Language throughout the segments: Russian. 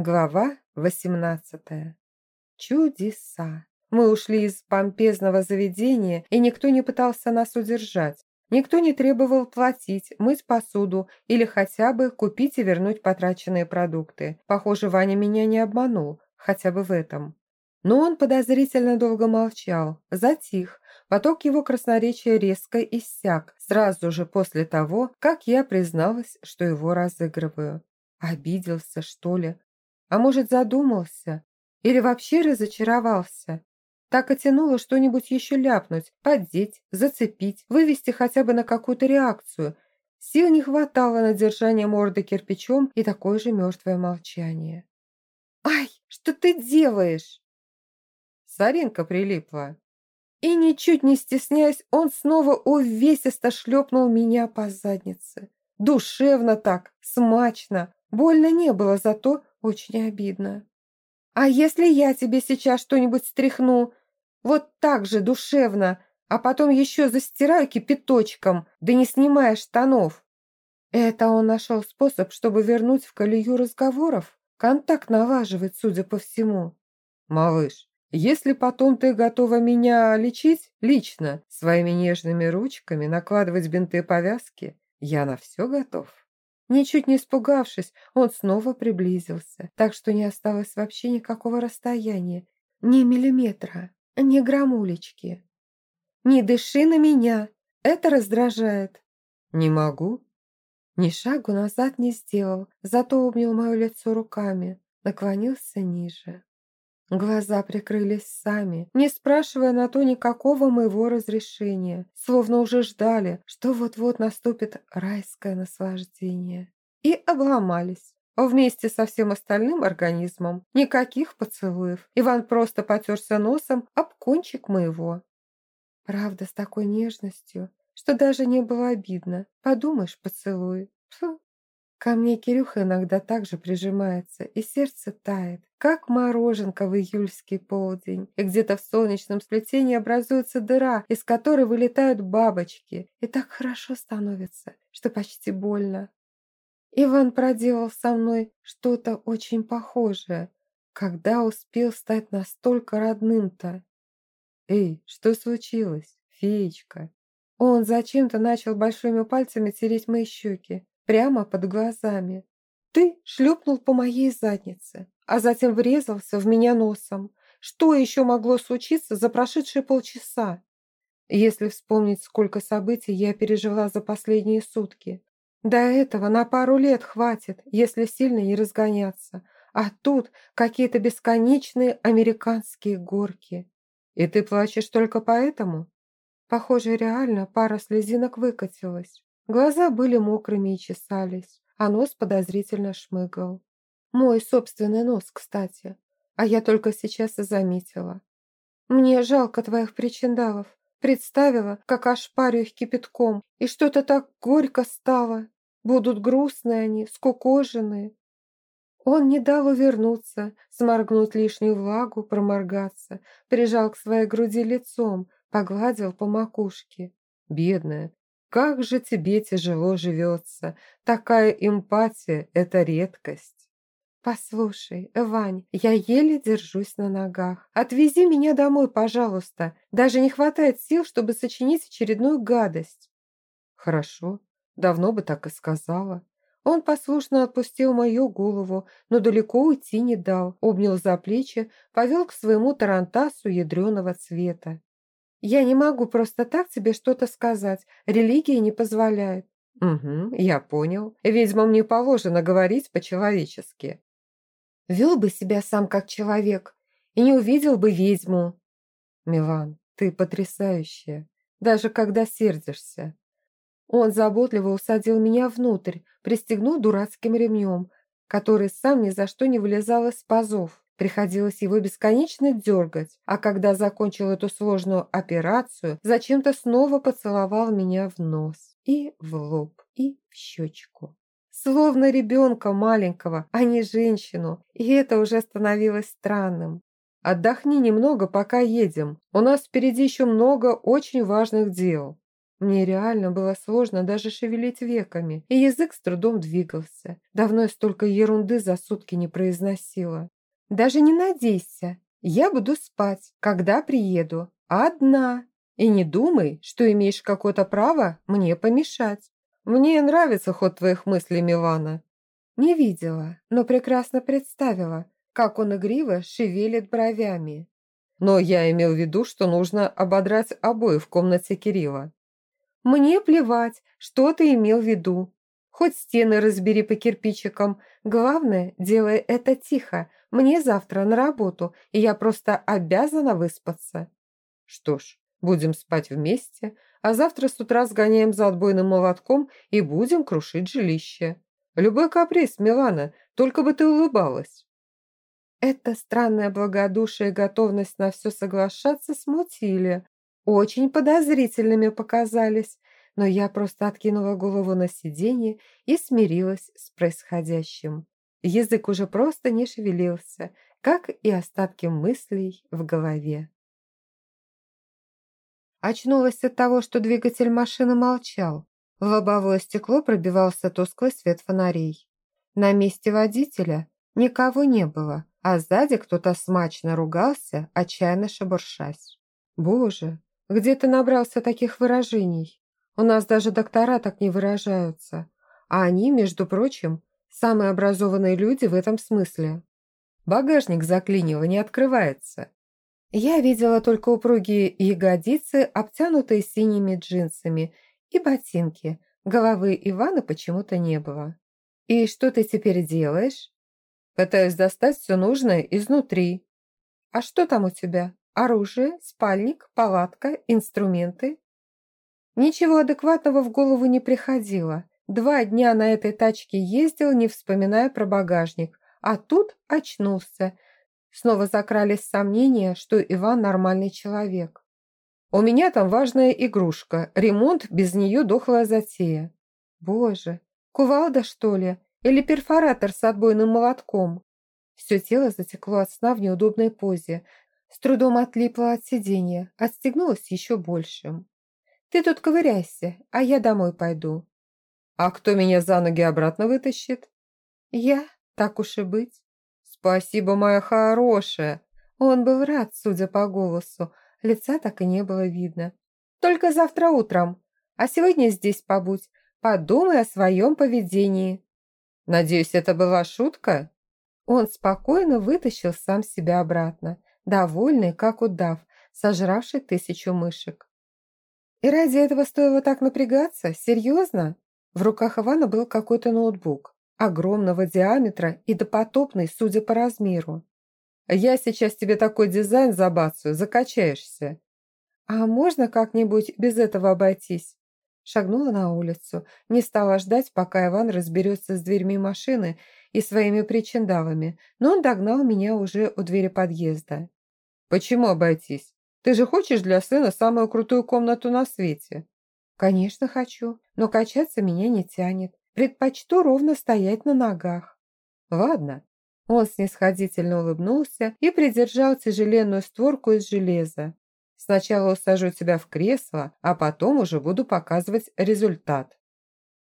Глава 18. Чудеса. Мы ушли из помпезного заведения, и никто не пытался нас удержать. Никто не требовал платить, мыть посуду или хотя бы купить и вернуть потраченные продукты. Похоже, Ваня меня не обманул, хотя бы в этом. Но он подозрительно долго молчал, затих. Поток его красноречия резко иссяк, сразу же после того, как я призналась, что его разыгрываю. Обиделся, что ли? А может, задумался? Или вообще разочаровался? Так и тянуло что-нибудь еще ляпнуть, поддеть, зацепить, вывести хотя бы на какую-то реакцию. Сил не хватало на держание морды кирпичом и такое же мертвое молчание. «Ай, что ты делаешь?» Саринка прилипла. И ничуть не стесняясь, он снова увесисто шлепнул меня по заднице. Душевно так, смачно. Больно не было, зато очень обидно. А если я тебе сейчас что-нибудь стряхну? Вот так же душевно, а потом еще застираю кипяточком, да не снимая штанов. Это он нашел способ, чтобы вернуть в колею разговоров? Контакт налаживает, судя по всему. Малыш, если потом ты готова меня лечить лично, своими нежными ручками, накладывать бинты и повязки, я на все готов. Ничуть не испугавшись, он снова приблизился, так что не осталось вообще никакого расстояния, ни миллиметра, ни грамулечки. «Не дыши на меня, это раздражает». «Не могу». Ни шагу назад не сделал, зато обнял мое лицо руками, наклонился ниже. Глаза прикрылись сами, не спрашивая на то никакого моего разрешения, словно уже ждали, что вот-вот наступит райское наслаждение. И обломались. Вместе со всем остальным организмом. Никаких поцелуев. Иван просто потерся носом об кончик моего. Правда, с такой нежностью, что даже не было обидно. Подумаешь, поцелуй. Фу. Ко мне Кирюха иногда также прижимается, и сердце тает, как мороженка в июльский полдень, и где-то в солнечном сплетении образуется дыра, из которой вылетают бабочки, и так хорошо становится, что почти больно. Иван проделал со мной что-то очень похожее, когда успел стать настолько родным-то. «Эй, что случилось, феечка?» Он зачем-то начал большими пальцами тереть мои щеки, прямо под глазами. Ты шлепнул по моей заднице, а затем врезался в меня носом. Что еще могло случиться за прошедшие полчаса? Если вспомнить, сколько событий я пережила за последние сутки. До этого на пару лет хватит, если сильно не разгоняться. А тут какие-то бесконечные американские горки. И ты плачешь только поэтому? Похоже, реально пара слезинок выкатилась. Глаза были мокрыми и чесались, а нос подозрительно шмыгал. Мой собственный нос, кстати, а я только сейчас и заметила. Мне жалко твоих причиндалов. Представила, как ошпарю их кипятком, и что-то так горько стало. Будут грустные они, скукоженные. Он не дал увернуться, сморгнуть лишнюю влагу, проморгаться, прижал к своей груди лицом, погладил по макушке. «Бедная, как же тебе тяжело живется. Такая эмпатия – это редкость. «Послушай, Вань, я еле держусь на ногах. Отвези меня домой, пожалуйста. Даже не хватает сил, чтобы сочинить очередную гадость». «Хорошо, давно бы так и сказала». Он послушно отпустил мою голову, но далеко уйти не дал, обнял за плечи, повел к своему тарантасу ядреного цвета. Я не могу просто так тебе что-то сказать. Религия не позволяет». «Угу, я понял. Ведьмам не положено говорить по-человечески». «Вел бы себя сам как человек и не увидел бы ведьму». «Милан, ты потрясающая, даже когда сердишься». Он заботливо усадил меня внутрь, пристегнул дурацким ремнем, который сам ни за что не вылезал из пазов. Приходилось его бесконечно дергать, а когда закончил эту сложную операцию, зачем-то снова поцеловал меня в нос и в лоб, и в щечку. Словно ребенка маленького, а не женщину, и это уже становилось странным. «Отдохни немного, пока едем. У нас впереди еще много очень важных дел». Мне реально было сложно даже шевелить веками, и язык с трудом двигался. Давно я столько ерунды за сутки не произносила. Даже не надейся, я буду спать, когда приеду, одна. И не думай, что имеешь какое-то право мне помешать. Мне нравится ход твоих мыслей, Милана. Не видела, но прекрасно представила, как он игриво шевелит бровями. Но я имел в виду, что нужно ободрать обои в комнате Кирилла. Мне плевать, что ты имел в виду. Хоть стены разбери по кирпичикам. Главное, делай это тихо. Мне завтра на работу, и я просто обязана выспаться. Что ж, будем спать вместе, а завтра с утра сгоняем за отбойным молотком и будем крушить жилище. Любой каприз, Милана, только бы ты улыбалась. Это странное благодушие и готовность на все соглашаться смутили, очень подозрительными показались, но я просто откинула голову на сиденье и смирилась с происходящим. Язык уже просто не шевелился, как и остатки мыслей в голове. Очнулась от того, что двигатель машины молчал. В лобовое стекло пробивался тусклый свет фонарей. На месте водителя никого не было, а сзади кто-то смачно ругался, отчаянно шебуршась. Боже, где ты набрался таких выражений? У нас даже доктора так не выражаются. А они, между прочим, самые образованные люди в этом смысле. Багажник заклинило, не открывается. Я видела только упругие ягодицы, обтянутые синими джинсами, и ботинки. Головы Ивана почему-то не было. «И что ты теперь делаешь?» «Пытаюсь достать все нужное изнутри». «А что там у тебя?» Оружие, спальник, палатка, инструменты. Ничего адекватного в голову не приходило. Два дня на этой тачке ездил, не вспоминая про багажник. А тут очнулся. Снова закрались сомнения, что Иван нормальный человек. У меня там важная игрушка. Ремонт без нее дохлая затея. Боже, кувалда, что ли? Или перфоратор с отбойным молотком? Все тело затекло от сна в неудобной позе. С трудом отлипла от сиденья, отстегнулась еще большим. «Ты тут ковыряйся, а я домой пойду». «А кто меня за ноги обратно вытащит?» «Я, так уж и быть». «Спасибо, моя хорошая». Он был рад, судя по голосу, лица так и не было видно. «Только завтра утром, а сегодня здесь побудь, подумай о своем поведении». «Надеюсь, это была шутка?» Он спокойно вытащил сам себя обратно довольный, как удав, сожравший тысячу мышек. И ради этого стоило так напрягаться? Серьезно? В руках Ивана был какой-то ноутбук, огромного диаметра и допотопный, судя по размеру. «Я сейчас тебе такой дизайн забацаю, закачаешься». «А можно как-нибудь без этого обойтись?» Шагнула на улицу, не стала ждать, пока Иван разберется с дверьми машины и своими причиндалами, но он догнал меня уже у двери подъезда. «Почему обойтись? Ты же хочешь для сына самую крутую комнату на свете?» «Конечно хочу, но качаться меня не тянет. Предпочту ровно стоять на ногах». «Ладно». Он снисходительно улыбнулся и придержал тяжеленную створку из железа. «Сначала усажу тебя в кресло, а потом уже буду показывать результат».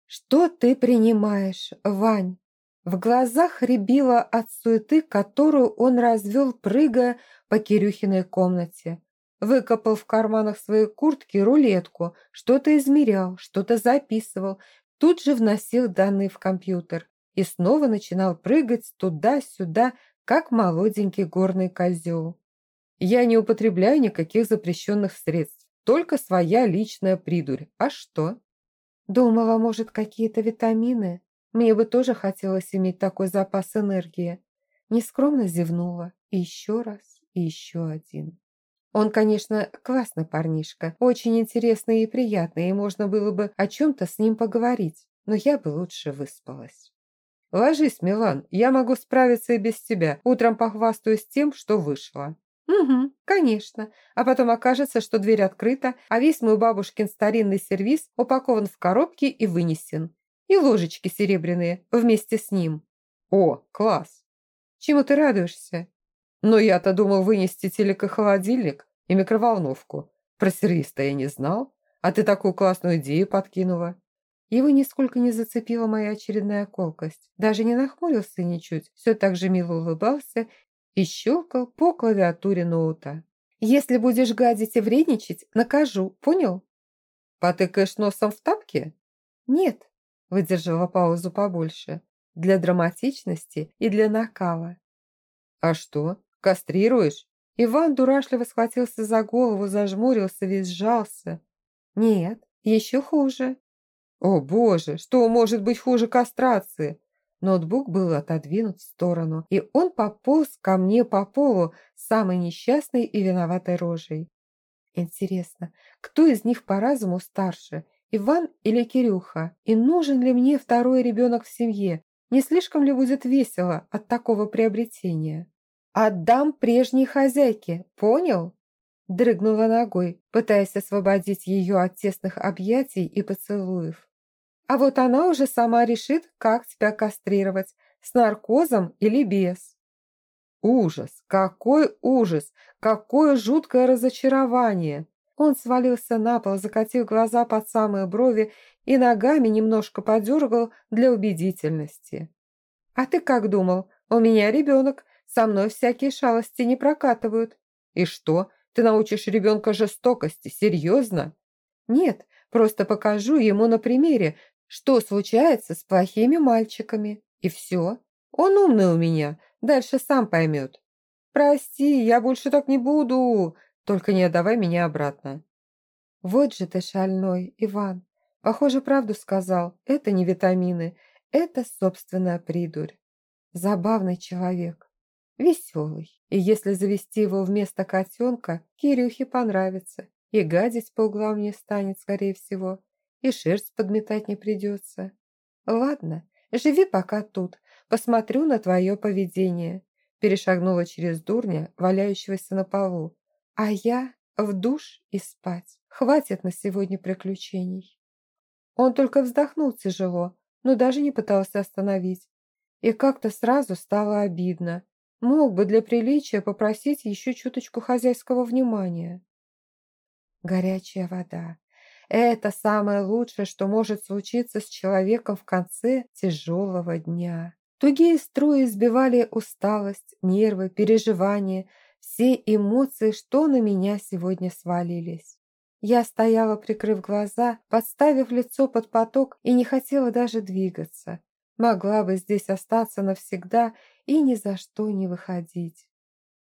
«Что ты принимаешь, Вань?» В глазах рябило от суеты, которую он развел, прыгая по Кирюхиной комнате. Выкопал в карманах своей куртки рулетку, что-то измерял, что-то записывал, тут же вносил данные в компьютер и снова начинал прыгать туда-сюда, как молоденький горный козел. Я не употребляю никаких запрещенных средств, только своя личная придурь. А что? Думала, может, какие-то витамины? Мне бы тоже хотелось иметь такой запас энергии. Нескромно зевнула. И еще раз и еще один. Он, конечно, классный парнишка, очень интересный и приятный, и можно было бы о чем-то с ним поговорить, но я бы лучше выспалась. «Ложись, Милан, я могу справиться и без тебя. Утром похвастаюсь тем, что вышло». «Угу, конечно. А потом окажется, что дверь открыта, а весь мой бабушкин старинный сервиз упакован в коробки и вынесен. И ложечки серебряные вместе с ним». «О, класс!» «Чему ты радуешься?» Но я-то думал вынести телекохолодильник и микроволновку. Про сервис-то я не знал. А ты такую классную идею подкинула. Его нисколько не зацепила моя очередная колкость. Даже не нахмурился ничуть, все так же мило улыбался и щелкал по клавиатуре ноута. «Если будешь гадить и вредничать, накажу, понял?» «Потыкаешь носом в тапке?» «Нет», – выдержала паузу побольше, для драматичности и для накала. «А что, кастрируешь?» Иван дурашливо схватился за голову, зажмурился, весь сжался. «Нет, еще хуже». «О боже, что может быть хуже кастрации?» Ноутбук был отодвинут в сторону, и он пополз ко мне по полу самой несчастной и виноватой рожей. Интересно, кто из них по разуму старше, Иван или Кирюха? И нужен ли мне второй ребенок в семье? Не слишком ли будет весело от такого приобретения? Отдам прежней хозяйке, понял? Дрыгнула ногой, пытаясь освободить ее от тесных объятий и поцелуев. А вот она уже сама решит, как тебя кастрировать, с наркозом или без. Ужас! Какой ужас! Какое жуткое разочарование! Он свалился на пол, закатив глаза под самые брови и ногами немножко подергал для убедительности. «А ты как думал? У меня ребенок, со мной всякие шалости не прокатывают». «И что, ты научишь ребенка жестокости? Серьезно?» «Нет, просто покажу ему на примере, что случается с плохими мальчиками. И все. Он умный у меня, дальше сам поймет. Прости, я больше так не буду, только не отдавай меня обратно. Вот же ты шальной, Иван. Похоже, правду сказал. Это не витамины, это собственная придурь. Забавный человек. Веселый. И если завести его вместо котенка, Кирюхе понравится. И гадить по углам не станет, скорее всего и шерсть подметать не придется. Ладно, живи пока тут, посмотрю на твое поведение. Перешагнула через дурня, валяющегося на полу. А я в душ и спать. Хватит на сегодня приключений. Он только вздохнул тяжело, но даже не пытался остановить. И как-то сразу стало обидно. Мог бы для приличия попросить еще чуточку хозяйского внимания. Горячая вода, это самое лучшее, что может случиться с человеком в конце тяжелого дня. Тугие струи сбивали усталость, нервы, переживания, все эмоции, что на меня сегодня свалились. Я стояла, прикрыв глаза, подставив лицо под поток и не хотела даже двигаться. Могла бы здесь остаться навсегда и ни за что не выходить.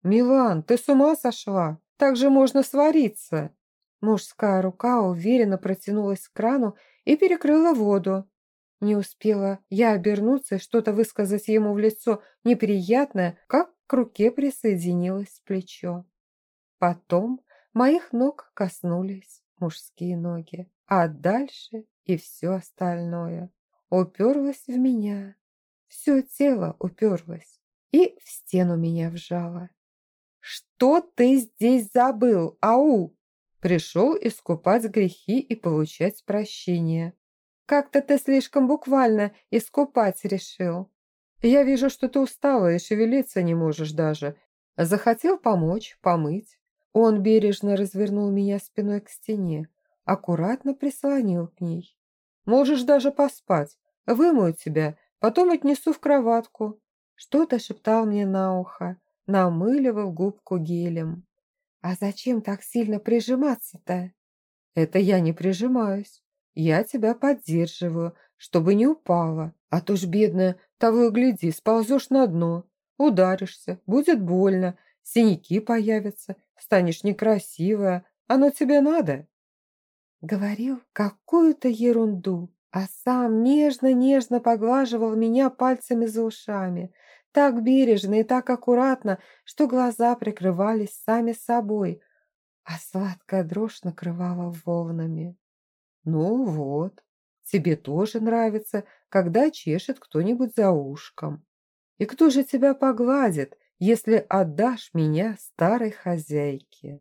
«Милан, ты с ума сошла? Так же можно свариться!» Мужская рука уверенно протянулась к крану и перекрыла воду. Не успела я обернуться и что-то высказать ему в лицо неприятное, как к руке присоединилось плечо. Потом моих ног коснулись мужские ноги, а дальше и все остальное уперлось в меня. Все тело уперлось и в стену меня вжало. «Что ты здесь забыл, ау?» Пришел искупать грехи и получать прощение. Как-то ты слишком буквально искупать решил. Я вижу, что ты устала и шевелиться не можешь даже. Захотел помочь, помыть. Он бережно развернул меня спиной к стене, аккуратно прислонил к ней. Можешь даже поспать. Вымою тебя, потом отнесу в кроватку. Что-то шептал мне на ухо, намыливал губку гелем. «А зачем так сильно прижиматься-то?» «Это я не прижимаюсь. Я тебя поддерживаю, чтобы не упала. А то ж, бедная, того и гляди, сползешь на дно, ударишься, будет больно, синяки появятся, станешь некрасивая. Оно тебе надо?» Говорил какую-то ерунду, а сам нежно-нежно поглаживал меня пальцами за ушами, так бережно и так аккуратно, что глаза прикрывались сами собой, а сладкая дрожь накрывала волнами. «Ну вот, тебе тоже нравится, когда чешет кто-нибудь за ушком. И кто же тебя погладит, если отдашь меня старой хозяйке?»